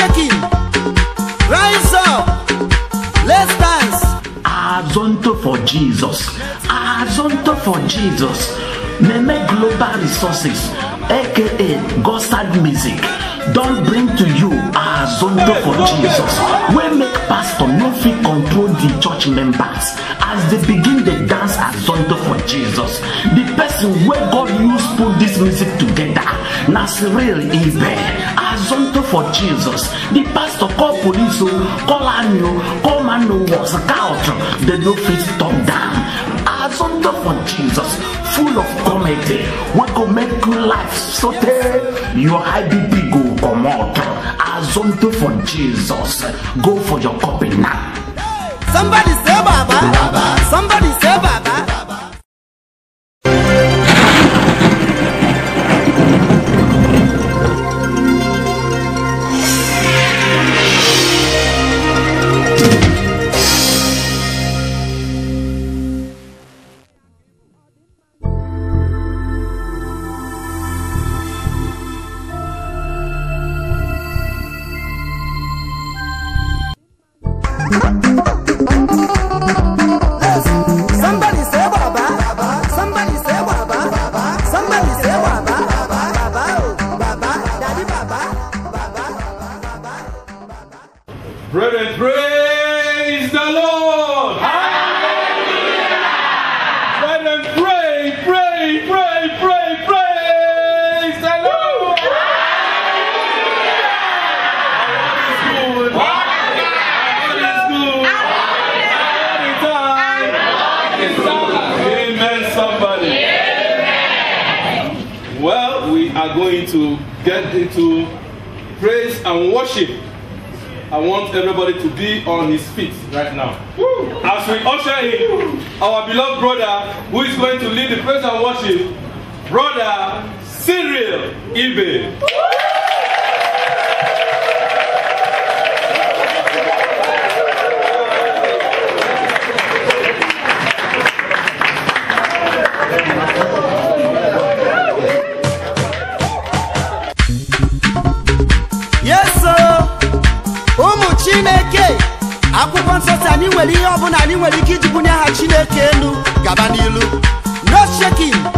shaking. Rise up. Let's dance. Azonto for Jesus. Azonto for Jesus. Meme Global Resources, aka Gossard Music, don bring to you Azonto for Jesus. wey make pastor no fit control the church members as they begin dey dance Azonto for Jesus. The person wey God use put this music together na Cyril Ibe. Azonto for Jesus. The pastor call police o, call army o, call man o, was scout. They no fit stop down. Azonto for Jesus, full of comedy, wey go make you laugh sotey your high BP go comot. Azonto for Jesus, go for your copy now. Somebody say Baba. Baba. Somebody say Baba. Brethren, praise the Lord. Brethren, pray, pray, pray, pray, praise the Lord. God is good. God is good. All the time. Amen, somebody. Well, we are going to get into praise and worship. I want everybody to be on his feet right now. As we usher in our beloved brother who is going to lead the praise and worship, brother Cyril Ibe. Yes, anyị nwere ike iji bunye aha chineke elu gaba n'ilu. No shaking.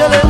Sayele,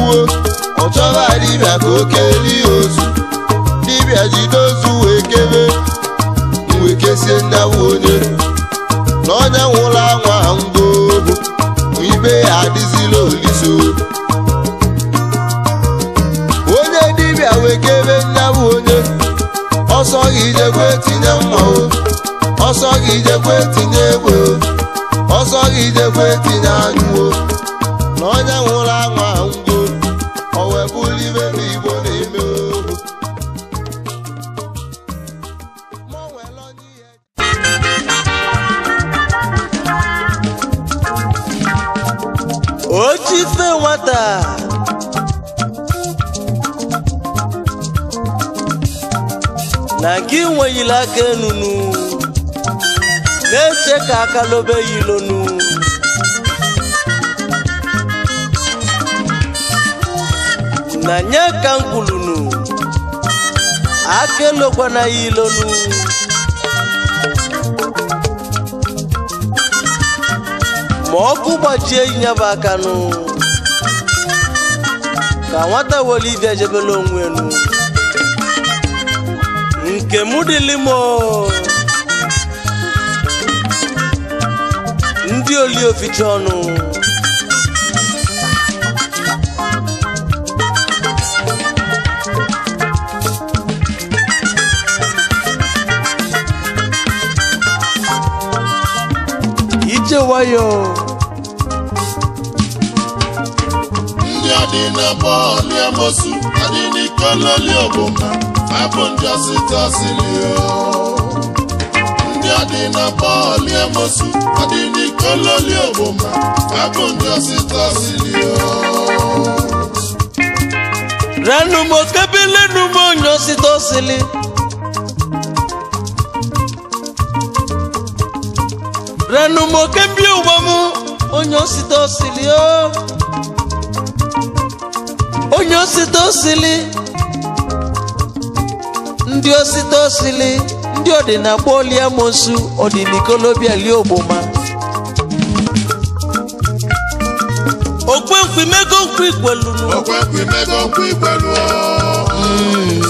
gbuo ọ chọrọ dibịa ka o kelie ozu. Dibịa jide ozu wee kebe wee kesie nyawu onye. Na onye nwụrụ anwa ngwo ibe ya adịzila oliso onye dibịa wee kebe nyawu onye ọsọ gị jekwe tinye mma ọsọ gị jekwe tinye egbe ọsọ gị jekwe tinye anyụ na onye nwụrụ nweghịla aka enunu na-eche ka aka lobe ya ilonu na nye ka m kwulunu aka elokwana ya ilonu ma ọkụ gbajie nyaba akanụ ka nwata were ibia jebela onwe enu nke mụ dịlimo ndị oli oficha ọnụ. Ije nwayọọ ndị adị na bọọlụ amosu adị n'ikololi ogboma abụ ndị ọsịta ọsịrị ndị ọdị na bọọlụ emosu ọdị n'ikololi ogboma abụ ndị ọsịta ọsịrị renumo kebilenumo onye ọsịta ọsịrị renumo kebi ụgbọmụ onye ọsịta ọsịrị onye ọsịta ọsịrị ndị osite osili ndị ọdịna gbuoliamosu ọdịnikolobịali ogboma. Okwenkwi mego nkwu mego nkwu ikwelu hmm.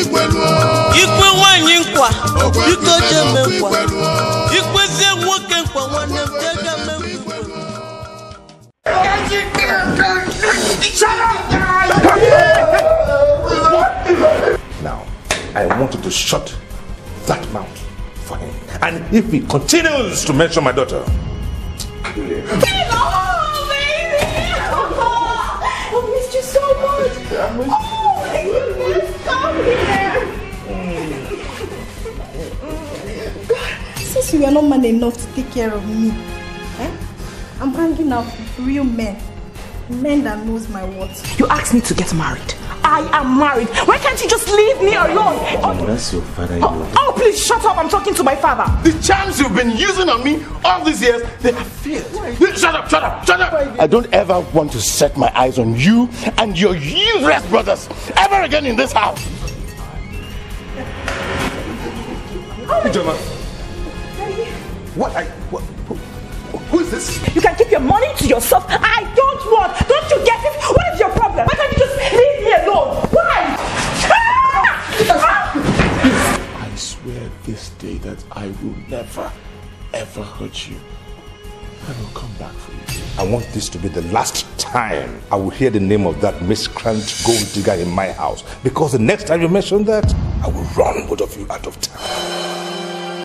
ikwelu ikwe nwanyị nkwa biko jeme nkwa ikwezie nwoke nkwa nwanne m jega me nkwa Now, I want you to shut that mouth for him. And if he continues to mention my daughter, you are not man enough to take care of me, eh? I'm hanging out with real men. Men that knows my worth. You asked me to get married. I am married. Why can't you just leave me alone? Oh, that's your father. oh, oh, please shut up. I'm talking to my father. The charms you've been using on me all these years, they have failed. Shut up, shut up, shut up. I don't ever want to set my eyes on you and your useless brothers ever again in this house. Ijoma. What? I, what? Who, who is this? You can keep your money to yourself. I don't want. Don't you get it? What is your problem? Why can't you just leave me alone? Why? I swear this day that I will never, ever hurt you. I will come back for you. I want this to be the last time I will hear the name of that miscreant gold digger in my house. Because the next time you mention that, I will run both of you out of town.